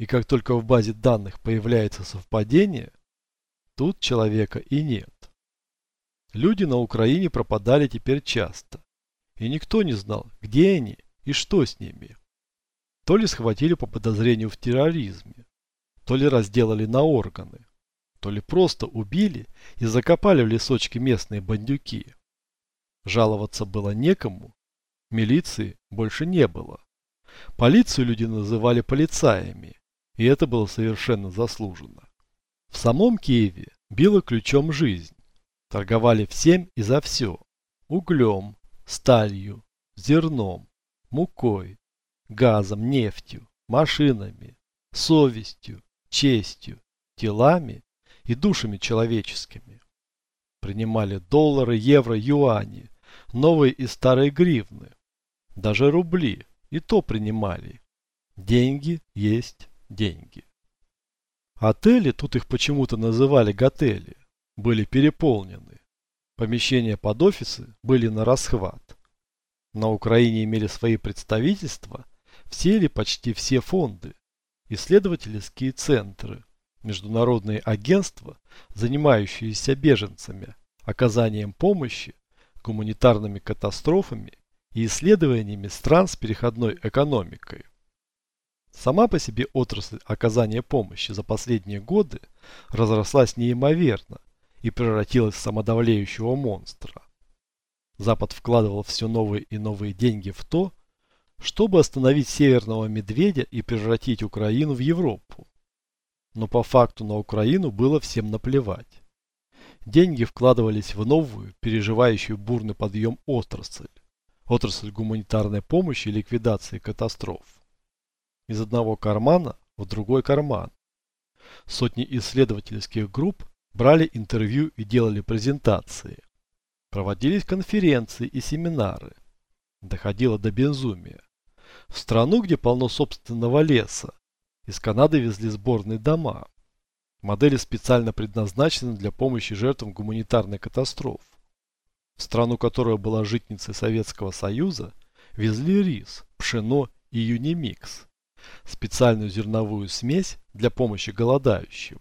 И как только в базе данных появляется совпадение, тут человека и нет. Люди на Украине пропадали теперь часто, и никто не знал, где они и что с ними. То ли схватили по подозрению в терроризме, то ли разделали на органы, то ли просто убили и закопали в лесочке местные бандюки. Жаловаться было некому, милиции больше не было. Полицию люди называли полицаями, и это было совершенно заслуженно. В самом Киеве било ключом жизнь. Торговали всем и за все. Углем, сталью, зерном, мукой, газом, нефтью, машинами, совестью, честью, телами и душами человеческими. Принимали доллары, евро, юани, новые и старые гривны. Даже рубли и то принимали. Деньги есть деньги. Отели, тут их почему-то называли готели, были переполнены. Помещения под офисы были на расхват. На Украине имели свои представительства все или почти все фонды, исследовательские центры, международные агентства, занимающиеся беженцами, оказанием помощи, гуманитарными катастрофами и исследованиями стран с переходной экономикой. Сама по себе отрасль оказания помощи за последние годы разрослась неимоверно и превратилась в самодавлеющего монстра. Запад вкладывал все новые и новые деньги в то, чтобы остановить северного медведя и превратить Украину в Европу. Но по факту на Украину было всем наплевать. Деньги вкладывались в новую, переживающую бурный подъем отрасль. Отрасль гуманитарной помощи и ликвидации катастроф. Из одного кармана в другой карман. Сотни исследовательских групп брали интервью и делали презентации. Проводились конференции и семинары. Доходило до безумия. В страну, где полно собственного леса, из Канады везли сборные дома. Модели специально предназначены для помощи жертвам гуманитарной катастроф. В страну, которая была житницей Советского Союза, везли рис, пшено и юнимикс. Специальную зерновую смесь для помощи голодающим.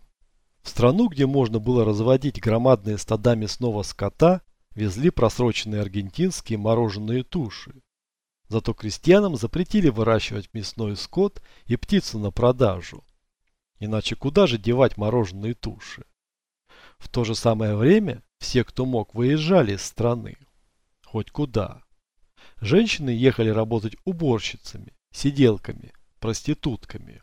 В страну, где можно было разводить громадные стада мясного скота, везли просроченные аргентинские мороженые туши. Зато крестьянам запретили выращивать мясной скот и птицу на продажу. Иначе куда же девать мороженые туши? В то же самое время все, кто мог, выезжали из страны. Хоть куда. Женщины ехали работать уборщицами, сиделками, проститутками.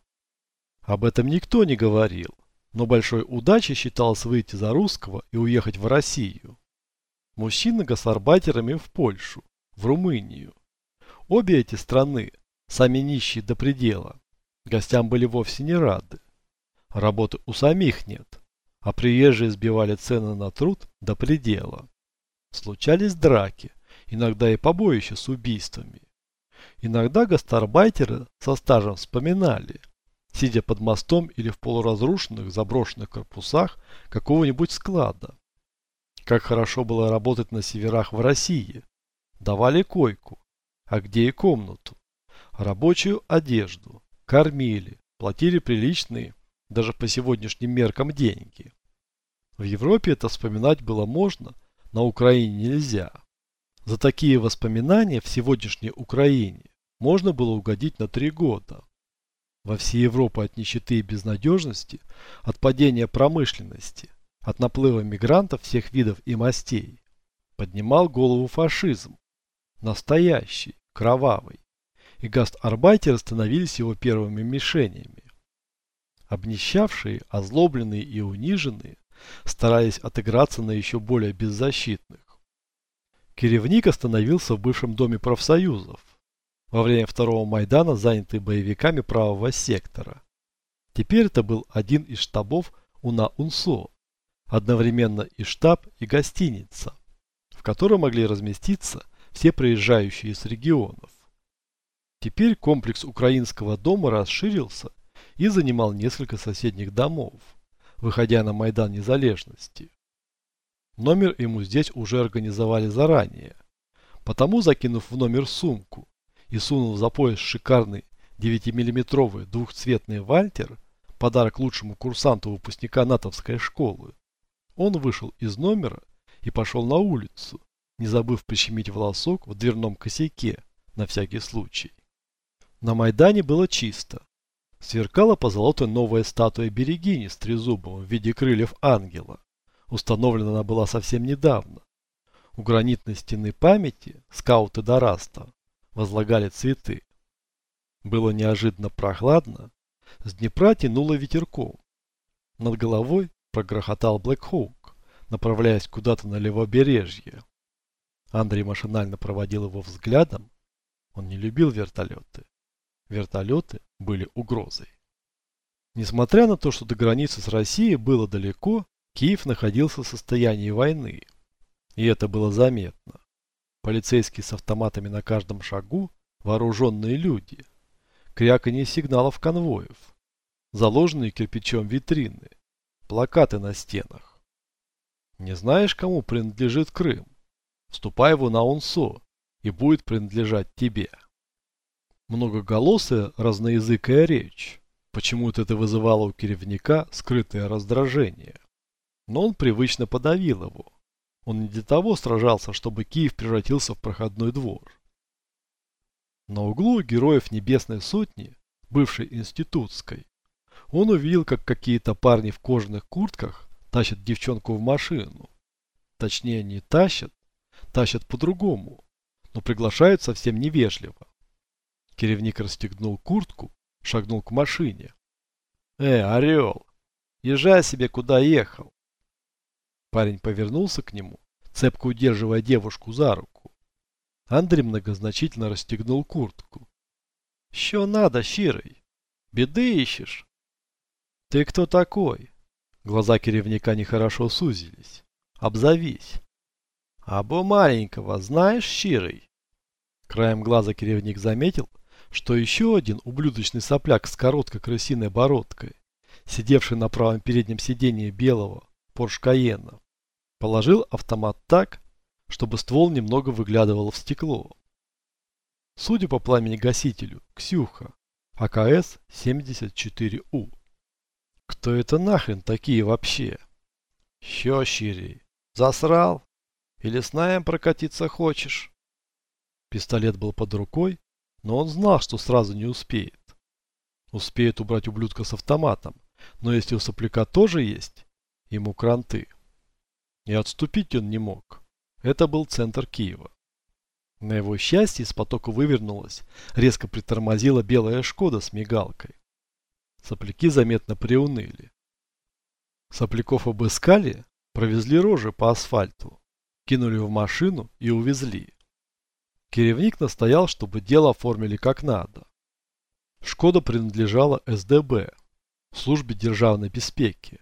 Об этом никто не говорил, но большой удачей считалось выйти за русского и уехать в Россию. Мужчины гастарбайтерами в Польшу, в Румынию, Обе эти страны, сами нищие до предела, гостям были вовсе не рады. Работы у самих нет, а приезжие сбивали цены на труд до предела. Случались драки, иногда и побоища с убийствами. Иногда гастарбайтеры со стажем вспоминали, сидя под мостом или в полуразрушенных заброшенных корпусах какого-нибудь склада. Как хорошо было работать на северах в России. Давали койку, а где и комнату. Рабочую одежду, кормили, платили приличные, даже по сегодняшним меркам, деньги. В Европе это вспоминать было можно, на Украине нельзя. За такие воспоминания в сегодняшней Украине можно было угодить на три года. Во всей Европе от нищеты и безнадежности, от падения промышленности, от наплыва мигрантов всех видов и мастей, поднимал голову фашизм, Настоящий, кровавый. И гастарбайтеры становились его первыми мишенями. Обнищавшие, озлобленные и униженные старались отыграться на еще более беззащитных. Керевник остановился в бывшем доме профсоюзов, во время второго Майдана занятый боевиками правого сектора. Теперь это был один из штабов УНА-УНСО, одновременно и штаб, и гостиница, в которой могли разместиться все проезжающие с регионов. Теперь комплекс украинского дома расширился и занимал несколько соседних домов, выходя на Майдан Незалежности. Номер ему здесь уже организовали заранее, потому закинув в номер сумку и сунув за пояс шикарный 9-миллиметровый двухцветный Вальтер, подарок лучшему курсанту выпускника натовской школы. Он вышел из номера и пошел на улицу, не забыв прищемить волосок в дверном косяке на всякий случай. На Майдане было чисто. Сверкала по золотой новая статуя Берегини с трезубом в виде крыльев ангела. Установлена она была совсем недавно. У гранитной стены памяти скауты Дораста возлагали цветы. Было неожиданно прохладно. С Днепра тянуло ветерком. Над головой прогрохотал Блэкхоук, направляясь куда-то на левобережье. Андрей машинально проводил его взглядом. Он не любил вертолеты. Вертолеты были угрозой. Несмотря на то, что до границы с Россией было далеко, Киев находился в состоянии войны. И это было заметно. Полицейские с автоматами на каждом шагу, вооруженные люди. Кряканье сигналов конвоев. Заложенные кирпичом витрины. Плакаты на стенах. Не знаешь, кому принадлежит Крым? Ступай его на Унсо, и будет принадлежать тебе. Многоголосая, разноязыкая речь. Почему-то это вызывало у керевника скрытое раздражение. Но он привычно подавил его. Он не для того сражался, чтобы Киев превратился в проходной двор. На углу героев Небесной Сотни, бывшей институтской, он увидел, как какие-то парни в кожаных куртках тащат девчонку в машину. Точнее, не тащат, тащат по-другому, но приглашают совсем невежливо. Керевник расстегнул куртку, шагнул к машине. «Э, орел, езжай себе куда ехал!» Парень повернулся к нему, цепко удерживая девушку за руку. Андрей многозначительно расстегнул куртку. «Що надо, щирый? Беды ищешь?» «Ты кто такой?» Глаза керевника нехорошо сузились. «Обзовись!» «Або маленького знаешь, щирый?» Краем глаза керевник заметил, что еще один ублюдочный сопляк с короткой крысиной бородкой, сидевший на правом переднем сиденье белого Порш Каена, положил автомат так, чтобы ствол немного выглядывал в стекло. Судя по пламени-гасителю, Ксюха, АКС-74У. Кто это нахрен такие вообще? Що, щирей, засрал? Или с наем прокатиться хочешь? Пистолет был под рукой, но он знал, что сразу не успеет. Успеет убрать ублюдка с автоматом, но если у сопляка тоже есть, ему кранты. И отступить он не мог. Это был центр Киева. На его счастье из потока вывернулась, резко притормозила белая Шкода с мигалкой. Сопляки заметно приуныли. Сопляков обыскали, провезли рожи по асфальту, кинули в машину и увезли. Керевник настоял, чтобы дело оформили как надо. Шкода принадлежала СДБ, службе державной беспеки,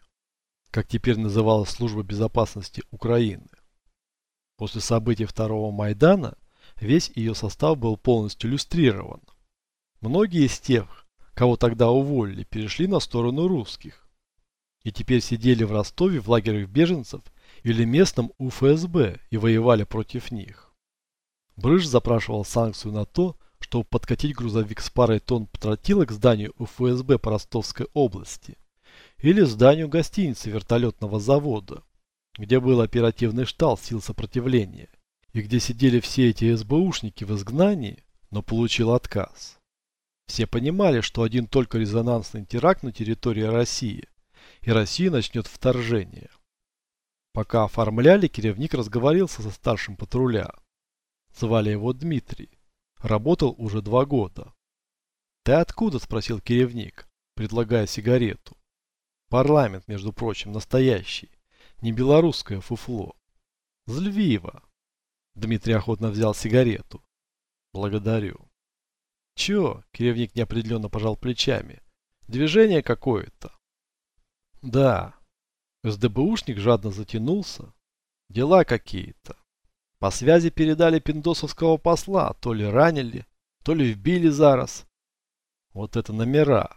как теперь называлась служба безопасности Украины. После событий второго Майдана весь ее состав был полностью иллюстрирован. Многие из тех, кого тогда уволили, перешли на сторону русских. И теперь сидели в Ростове в лагерях беженцев или местном УФСБ и воевали против них. Брыж запрашивал санкцию на то, чтобы подкатить грузовик с парой тонн тротила к зданию УФСБ по Ростовской области или зданию гостиницы вертолетного завода, где был оперативный штал сил сопротивления и где сидели все эти СБУшники в изгнании, но получил отказ. Все понимали, что один только резонансный теракт на территории России, и Россия начнет вторжение. Пока оформляли, керевник разговорился со старшим патруля. Звали его Дмитрий. Работал уже два года. «Ты откуда?» – спросил керевник, предлагая сигарету. «Парламент, между прочим, настоящий. Не белорусское фуфло. З Львива». Дмитрий охотно взял сигарету. «Благодарю». «Чё?» – керевник неопределенно пожал плечами. «Движение какое-то». «Да». СДБУшник жадно затянулся. «Дела какие-то. По связи передали пиндосовского посла, то ли ранили, то ли вбили зараз. Вот это номера.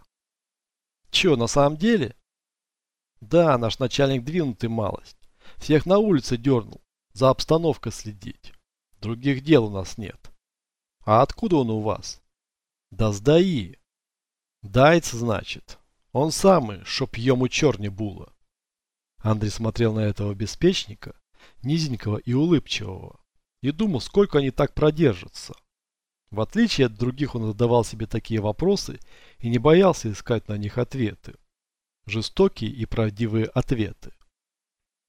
Че, на самом деле? Да, наш начальник двинутый малость. Всех на улице дернул. За обстановкой следить. Других дел у нас нет. А откуда он у вас? Да сдаи. Дайц, значит. Он самый, чтоб ему черни было. Андрей смотрел на этого беспечника, низенького и улыбчивого, и думал, сколько они так продержатся. В отличие от других он задавал себе такие вопросы и не боялся искать на них ответы. Жестокие и правдивые ответы.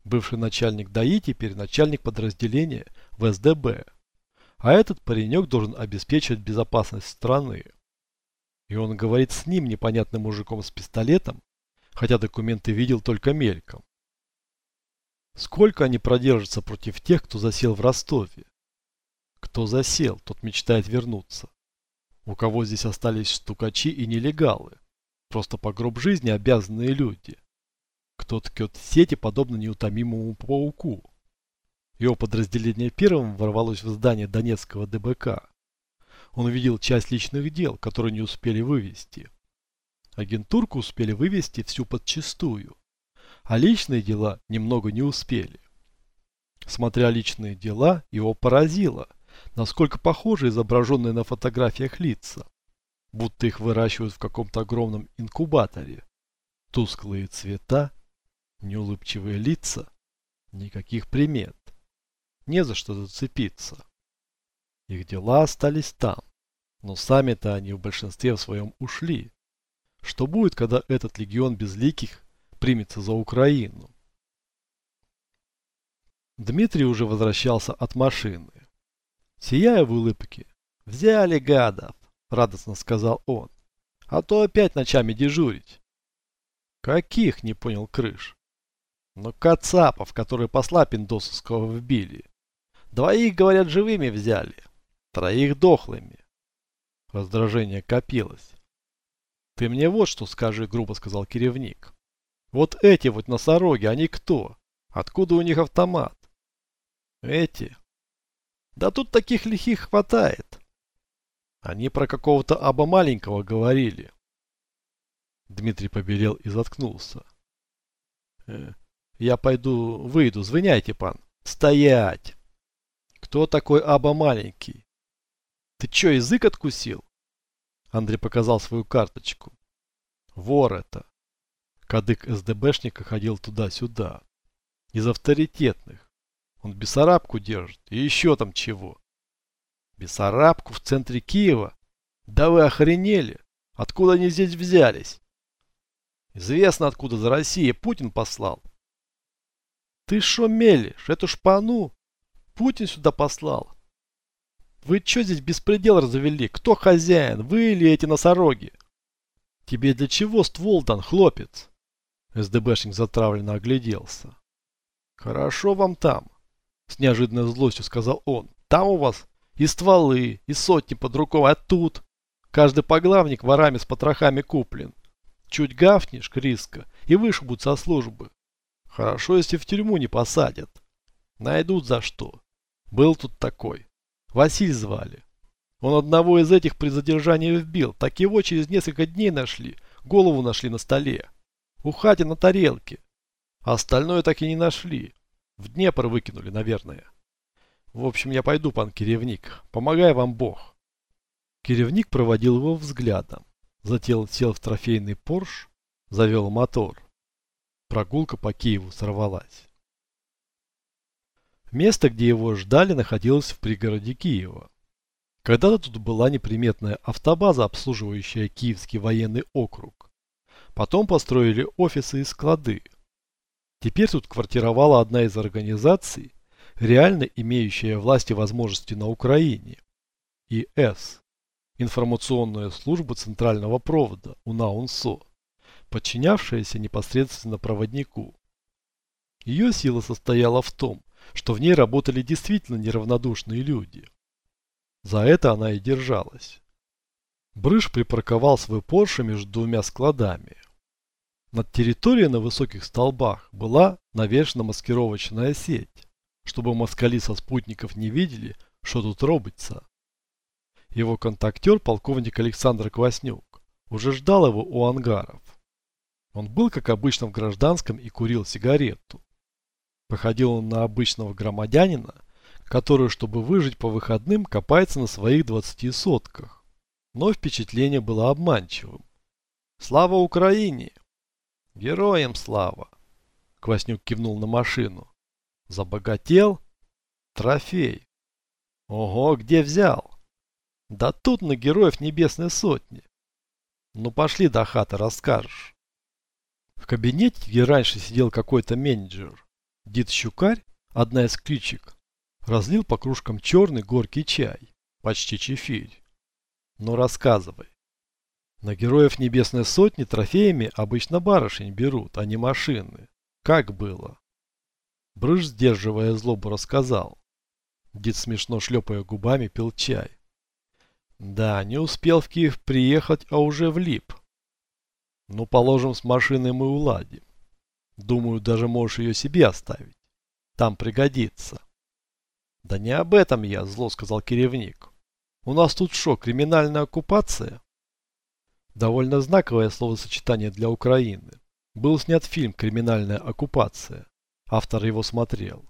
Бывший начальник ДАИ теперь начальник подразделения в СДБ. А этот паренек должен обеспечивать безопасность страны. И он говорит с ним, непонятным мужиком с пистолетом, хотя документы видел только мельком. Сколько они продержатся против тех, кто засел в Ростове? Кто засел, тот мечтает вернуться. У кого здесь остались стукачи и нелегалы? Просто по гроб жизни обязанные люди. Кто ткет сети, подобно неутомимому пауку. Его подразделение первым ворвалось в здание Донецкого ДБК. Он видел часть личных дел, которые не успели вывести. Агентурку успели вывести всю подчистую, а личные дела немного не успели. Смотря личные дела, его поразило, насколько похожи изображенные на фотографиях лица, будто их выращивают в каком-то огромном инкубаторе. Тусклые цвета, неулыбчивые лица, никаких примет, не за что зацепиться. Их дела остались там, но сами-то они в большинстве в своем ушли. Что будет, когда этот легион безликих примется за Украину? Дмитрий уже возвращался от машины. Сияя в улыбке. «Взяли гадов!» – радостно сказал он. «А то опять ночами дежурить». «Каких?» – не понял Крыш. «Ну, кацапов, которые посла Пиндосовского вбили. Двоих, говорят, живыми взяли, троих дохлыми». Раздражение копилось. «Ты мне вот что скажи», – грубо сказал керевник. «Вот эти вот носороги, они кто? Откуда у них автомат?» «Эти?» «Да тут таких лихих хватает». Они про какого-то аба маленького говорили. Дмитрий побелел и заткнулся. «Э, «Я пойду, выйду, звоняйте, пан». «Стоять!» «Кто такой аба маленький?» Ты чё, язык откусил? Андрей показал свою карточку. Вор это. Кадык СДБшника ходил туда-сюда. Из авторитетных. Он Бессарабку держит. И еще там чего. Бессарабку в центре Киева? Да вы охренели. Откуда они здесь взялись? Известно откуда за Россией Путин послал. Ты шо мелешь? Эту шпану? Путин сюда послал. Вы что здесь беспредел развели? Кто хозяин? Вы или эти носороги? Тебе для чего ствол дан, хлопец? СДБшник затравленно огляделся. Хорошо вам там, с неожиданной злостью сказал он. Там у вас и стволы, и сотни под рукой, а тут каждый поглавник ворами с потрохами куплен. Чуть гафнешь, Криска, и вышибут со службы. Хорошо, если в тюрьму не посадят. Найдут за что. Был тут такой. Василь звали. Он одного из этих при задержании вбил. Так его через несколько дней нашли. Голову нашли на столе. У хати на тарелке. Остальное так и не нашли. В Днепр выкинули, наверное. В общем, я пойду, пан Киревник. Помогай вам Бог. Киревник проводил его взглядом. Затем сел в трофейный Порш, завел мотор. Прогулка по Киеву сорвалась. Место, где его ждали, находилось в пригороде Киева. Когда-то тут была неприметная автобаза, обслуживающая Киевский военный округ. Потом построили офисы и склады. Теперь тут квартировала одна из организаций, реально имеющая власть и возможности на Украине. ИС. Информационная служба центрального провода УНАУНСО, подчинявшаяся непосредственно проводнику. Ее сила состояла в том, что в ней работали действительно неравнодушные люди. За это она и держалась. Брыш припарковал свой Порше между двумя складами. Над территорией на высоких столбах была навешена маскировочная сеть, чтобы москали со спутников не видели, что тут робится. Его контактер, полковник Александр Кваснюк, уже ждал его у ангаров. Он был, как обычно, в гражданском и курил сигарету. Походил он на обычного громадянина, который, чтобы выжить по выходным, копается на своих 20 сотках. Но впечатление было обманчивым. Слава Украине! Героям слава! Кваснюк кивнул на машину. Забогател? Трофей. Ого, где взял? Да тут на героев небесной сотни. Ну пошли до хаты, расскажешь. В кабинете, где раньше сидел какой-то менеджер, Дид Щукарь, одна из кличек, разлил по кружкам черный горький чай, почти чефирь. Ну рассказывай. На героев Небесной Сотни трофеями обычно барышень берут, а не машины. Как было? Брыж, сдерживая злобу, рассказал. Дед, смешно шлепая губами, пил чай. Да, не успел в Киев приехать, а уже влип. Ну, положим, с машиной мы уладим. Думаю, даже можешь ее себе оставить. Там пригодится. Да не об этом я, зло сказал керевник. У нас тут что, криминальная оккупация? Довольно знаковое словосочетание для Украины. Был снят фильм «Криминальная оккупация». Автор его смотрел.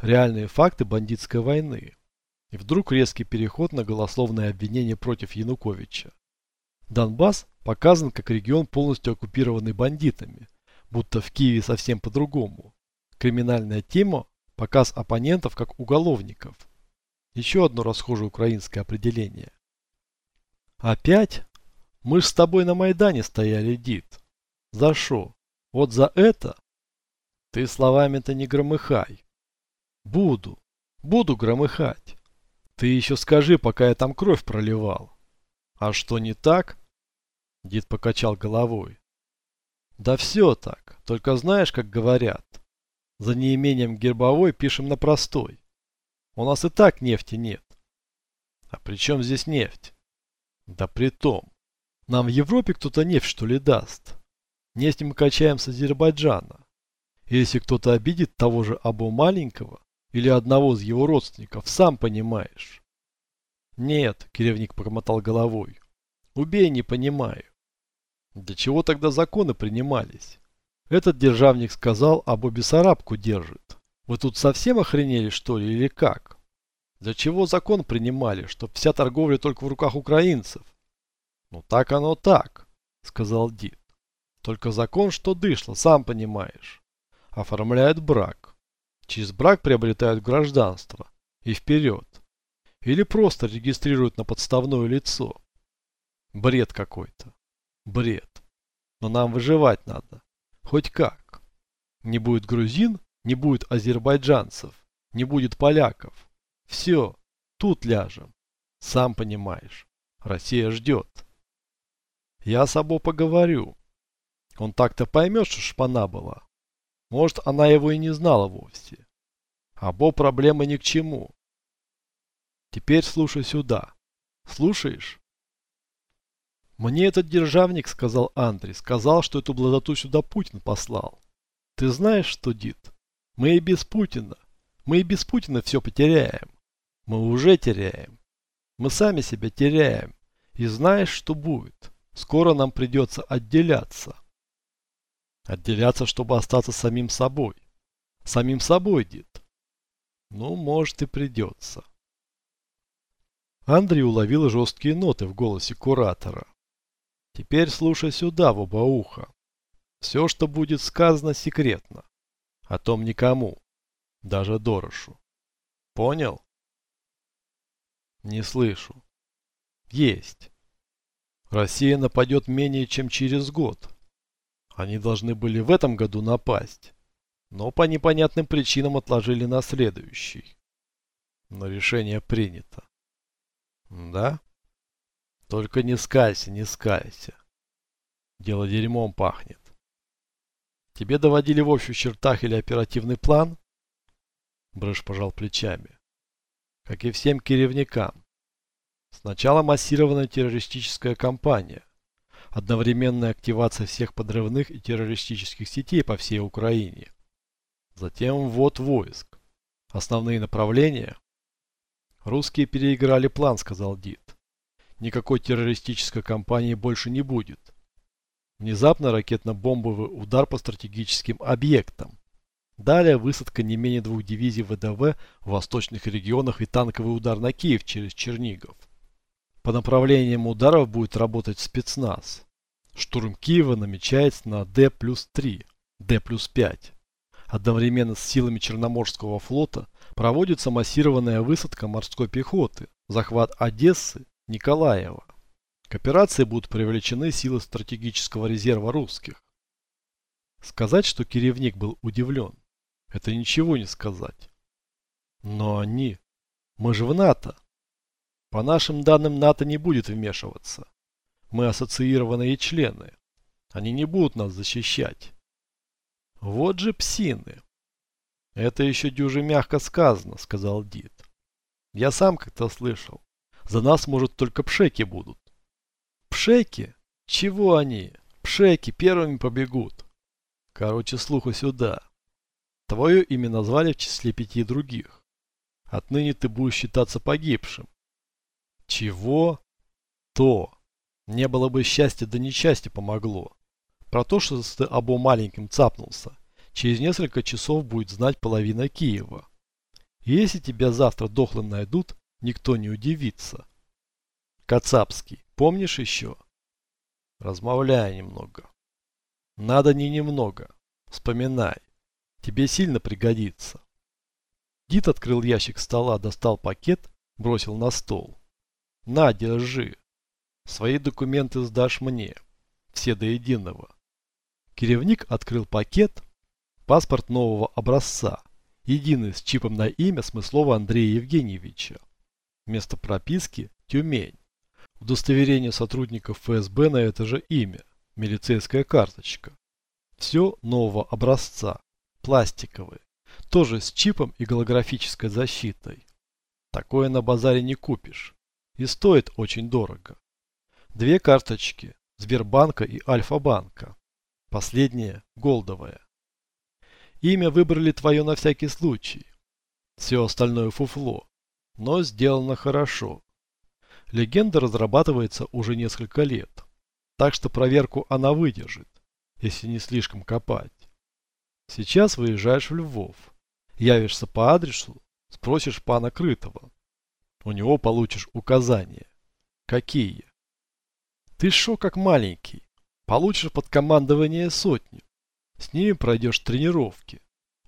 Реальные факты бандитской войны. И вдруг резкий переход на голословное обвинение против Януковича. Донбасс показан как регион, полностью оккупированный бандитами, будто в Киеве совсем по-другому. Криминальная тема – показ оппонентов как уголовников. Еще одно расхожее украинское определение. Опять? Мы ж с тобой на Майдане стояли, Дид. За шо? Вот за это? Ты словами-то не громыхай. Буду. Буду громыхать. Ты еще скажи, пока я там кровь проливал. А что не так? Дид покачал головой. Да все так. Только знаешь, как говорят. За неимением гербовой пишем на простой. У нас и так нефти нет. А при чем здесь нефть? Да при том. Нам в Европе кто-то нефть что ли даст? Нефть мы качаем с Азербайджана. Если кто-то обидит того же Абу Маленького или одного из его родственников, сам понимаешь. Нет, керевник промотал головой. Убей, не понимаю. Для чего тогда законы принимались? Этот державник сказал, а Бессарабку держит. Вы тут совсем охренели, что ли, или как? Для чего закон принимали, чтоб вся торговля только в руках украинцев? Ну так оно так, сказал Дид. Только закон, что дышло, сам понимаешь. Оформляют брак. Через брак приобретают гражданство. И вперед. Или просто регистрируют на подставное лицо. Бред какой-то. Бред. Но нам выживать надо. Хоть как. Не будет грузин, не будет азербайджанцев, не будет поляков. Все, тут ляжем. Сам понимаешь, Россия ждет. Я с Або поговорю. Он так-то поймет, что шпана была. Может, она его и не знала вовсе. Або проблемы ни к чему. Теперь слушай сюда. Слушаешь? Мне этот державник, сказал Андрей, сказал, что эту бладоту сюда Путин послал. Ты знаешь, что, Дид? Мы и без Путина. Мы и без Путина все потеряем. Мы уже теряем. Мы сами себя теряем. И знаешь, что будет? Скоро нам придется отделяться. Отделяться, чтобы остаться самим собой. Самим собой, дед. Ну, может и придется. Андрей уловил жесткие ноты в голосе куратора. Теперь слушай сюда, в оба уха. Все, что будет сказано, секретно. О том никому. Даже Дорошу. Понял? Не слышу. Есть. Россия нападет менее чем через год. Они должны были в этом году напасть, но по непонятным причинам отложили на следующий. Но решение принято. Да? Только не скалься, не скалься. Дело дерьмом пахнет. Тебе доводили в общих чертах или оперативный план? Брыш пожал плечами. Как и всем керевникам. Сначала массированная террористическая кампания, одновременная активация всех подрывных и террористических сетей по всей Украине. Затем ввод войск. Основные направления. Русские переиграли план, сказал Дид. Никакой террористической кампании больше не будет. Внезапно ракетно-бомбовый удар по стратегическим объектам. Далее высадка не менее двух дивизий ВДВ в восточных регионах и танковый удар на Киев через Чернигов. По направлениям ударов будет работать спецназ. Штурм Киева намечается на Д плюс 3, Д плюс 5. Одновременно с силами Черноморского флота проводится массированная высадка морской пехоты, захват Одессы, Николаева. К операции будут привлечены силы стратегического резерва русских. Сказать, что Киревник был удивлен, это ничего не сказать. Но они... Мы же в НАТО. По нашим данным, НАТО не будет вмешиваться. Мы ассоциированные члены. Они не будут нас защищать. Вот же псины. Это еще дюже мягко сказано, сказал Дид. Я сам как-то слышал. За нас, может, только пшеки будут. Пшеки? Чего они? Пшеки первыми побегут. Короче, слуху сюда. Твое имя назвали в числе пяти других. Отныне ты будешь считаться погибшим. Чего? То. Не было бы счастья, да несчастье помогло. Про то, что ты обо маленьким цапнулся, через несколько часов будет знать половина Киева. Если тебя завтра дохлым найдут, никто не удивится. Кацапский, помнишь еще? Размовляй немного. Надо не немного. Вспоминай. Тебе сильно пригодится. Дит открыл ящик стола, достал пакет, бросил на стол. На, держи. Свои документы сдашь мне. Все до единого. Киревник открыл пакет. Паспорт нового образца. Единый с чипом на имя Смыслова Андрея Евгеньевича. Место прописки – Тюмень. Удостоверение сотрудников ФСБ на это же имя. Милицейская карточка. Все нового образца. Пластиковые. Тоже с чипом и голографической защитой. Такое на базаре не купишь. И стоит очень дорого. Две карточки Сбербанка и Альфа-банка. Последняя голдовая. Имя выбрали твое на всякий случай. Все остальное фуфло. Но сделано хорошо. Легенда разрабатывается уже несколько лет. Так что проверку она выдержит, если не слишком копать. Сейчас выезжаешь в Львов. Явишься по адресу, спросишь пана Крытого. У него получишь указания. Какие? Ты шо как маленький. Получишь под командование сотню. С ними пройдешь тренировки.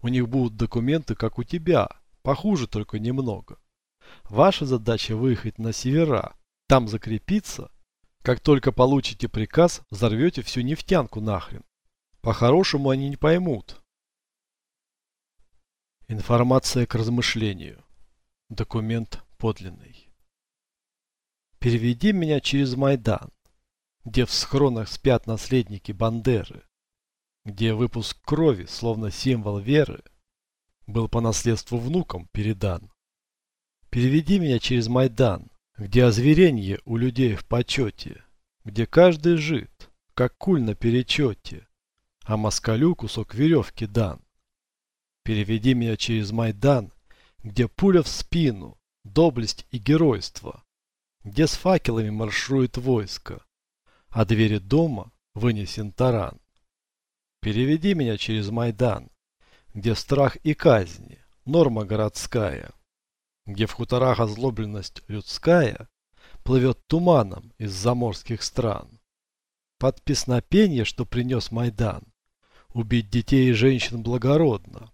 У них будут документы, как у тебя. Похуже только немного. Ваша задача выехать на севера. Там закрепиться. Как только получите приказ, взорвете всю нефтянку нахрен. По-хорошему они не поймут. Информация к размышлению. Документ подлинный. Переведи меня через Майдан где в схронах спят наследники Бандеры, где выпуск крови, словно символ веры, был по наследству внукам передан. Переведи меня через Майдан, где озверенье у людей в почете, где каждый жит, как куль на перечете, а москалю кусок веревки дан. Переведи меня через Майдан, где пуля в спину, доблесть и геройство, где с факелами марширует войско, а двери дома вынесен таран. Переведи меня через Майдан, где страх и казни, норма городская, где в хуторах озлобленность людская плывет туманом из заморских стран. Под песнопение, что принес Майдан, убить детей и женщин благородно,